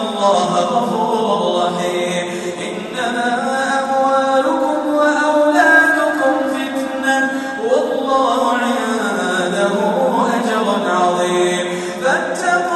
الله غفور رحيم. إنما أموالكم وأولادكم فتنة. والله عنده أجر عظيم. فاتقوا